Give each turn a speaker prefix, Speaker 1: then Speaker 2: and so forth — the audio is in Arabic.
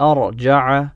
Speaker 1: أرجع